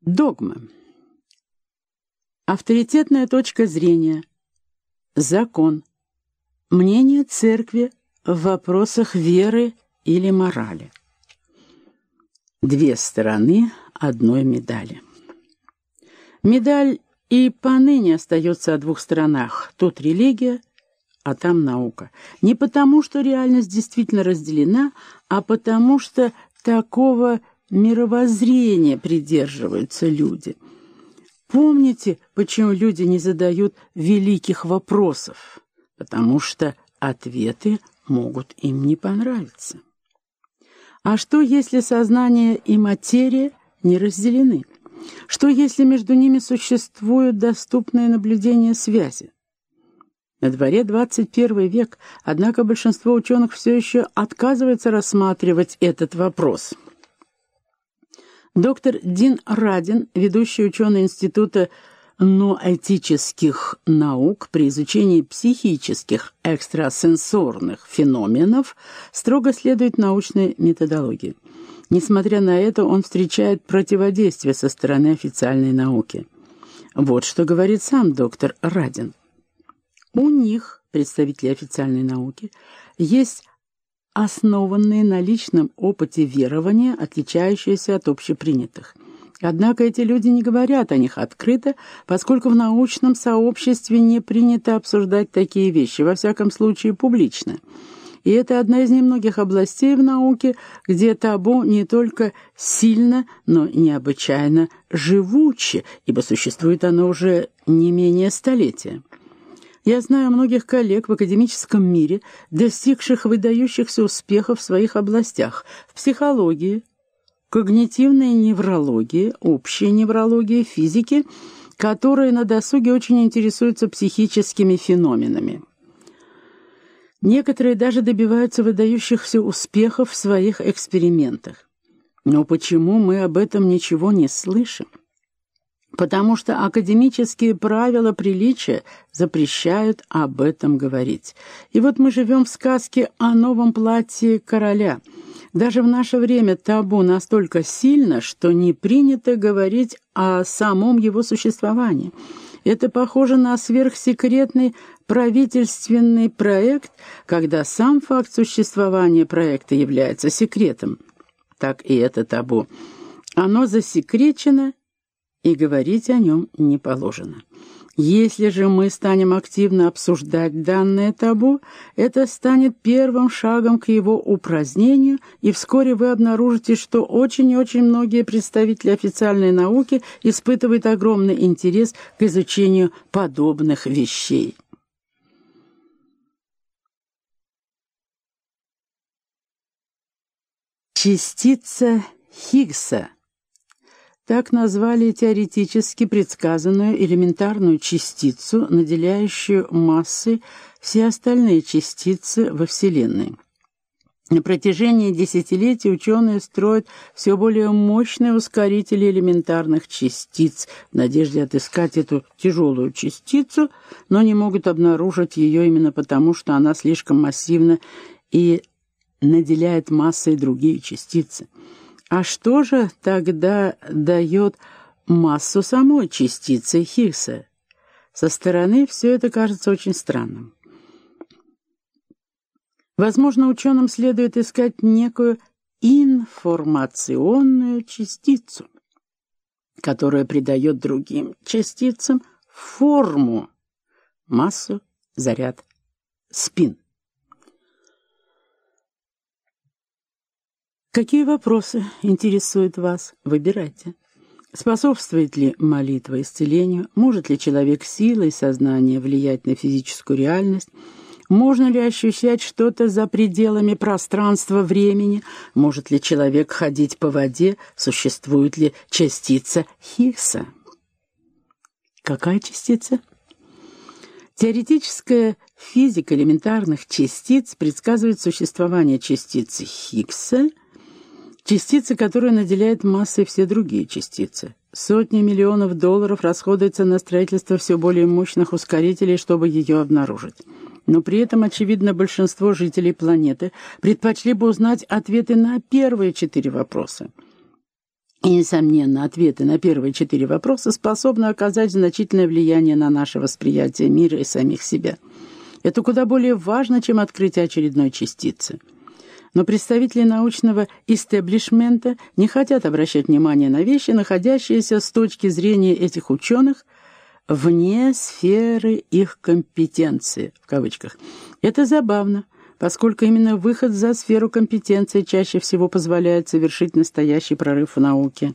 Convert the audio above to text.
Догма. Авторитетная точка зрения. Закон. Мнение церкви в вопросах веры или морали. Две стороны одной медали. Медаль и поныне остается о двух сторонах. Тут религия, а там наука. Не потому, что реальность действительно разделена, а потому, что такого мировоззрения придерживаются люди. Помните, почему люди не задают великих вопросов? Потому что ответы могут им не понравиться. А что, если сознание и материя не разделены? Что, если между ними существуют доступные наблюдения связи? На дворе 21 век, однако большинство ученых все еще отказывается рассматривать этот вопрос – Доктор Дин Радин, ведущий ученый Института ноэтических наук при изучении психических экстрасенсорных феноменов, строго следует научной методологии. Несмотря на это, он встречает противодействие со стороны официальной науки. Вот что говорит сам доктор Радин. У них, представителей официальной науки, есть основанные на личном опыте верования, отличающиеся от общепринятых. Однако эти люди не говорят о них открыто, поскольку в научном сообществе не принято обсуждать такие вещи, во всяком случае публично. И это одна из немногих областей в науке, где табу не только сильно, но необычайно живуче, ибо существует оно уже не менее столетия. Я знаю многих коллег в академическом мире, достигших выдающихся успехов в своих областях – в психологии, когнитивной неврологии, общей неврологии, физике, которые на досуге очень интересуются психическими феноменами. Некоторые даже добиваются выдающихся успехов в своих экспериментах. Но почему мы об этом ничего не слышим? Потому что академические правила приличия запрещают об этом говорить. И вот мы живем в сказке о новом платье короля. Даже в наше время табу настолько сильно, что не принято говорить о самом его существовании. Это похоже на сверхсекретный правительственный проект, когда сам факт существования проекта является секретом. Так и это табу. Оно засекречено и говорить о нем не положено. Если же мы станем активно обсуждать данное табу, это станет первым шагом к его упразднению, и вскоре вы обнаружите, что очень и очень многие представители официальной науки испытывают огромный интерес к изучению подобных вещей. Частица Хиггса так назвали теоретически предсказанную элементарную частицу, наделяющую массой все остальные частицы во Вселенной. На протяжении десятилетий ученые строят все более мощные ускорители элементарных частиц в надежде отыскать эту тяжелую частицу, но не могут обнаружить ее именно потому, что она слишком массивна и наделяет массой другие частицы. А что же тогда дает массу самой частицы Хиггса? Со стороны все это кажется очень странным. Возможно, ученым следует искать некую информационную частицу, которая придает другим частицам форму, массу, заряд, спин. Какие вопросы интересуют вас? Выбирайте. Способствует ли молитва исцелению? Может ли человек силой сознания влиять на физическую реальность? Можно ли ощущать что-то за пределами пространства-времени? Может ли человек ходить по воде? Существует ли частица Хиггса? Какая частица? Теоретическая физика элементарных частиц предсказывает существование частицы Хиггса – Частица, которая наделяет массой все другие частицы. Сотни миллионов долларов расходуются на строительство все более мощных ускорителей, чтобы ее обнаружить. Но при этом, очевидно, большинство жителей планеты предпочли бы узнать ответы на первые четыре вопроса. И, несомненно, ответы на первые четыре вопроса способны оказать значительное влияние на наше восприятие мира и самих себя. Это куда более важно, чем открытие очередной частицы. Но представители научного истеблишмента не хотят обращать внимание на вещи, находящиеся с точки зрения этих ученых вне сферы их компетенции, в кавычках. Это забавно, поскольку именно выход за сферу компетенции чаще всего позволяет совершить настоящий прорыв в науке.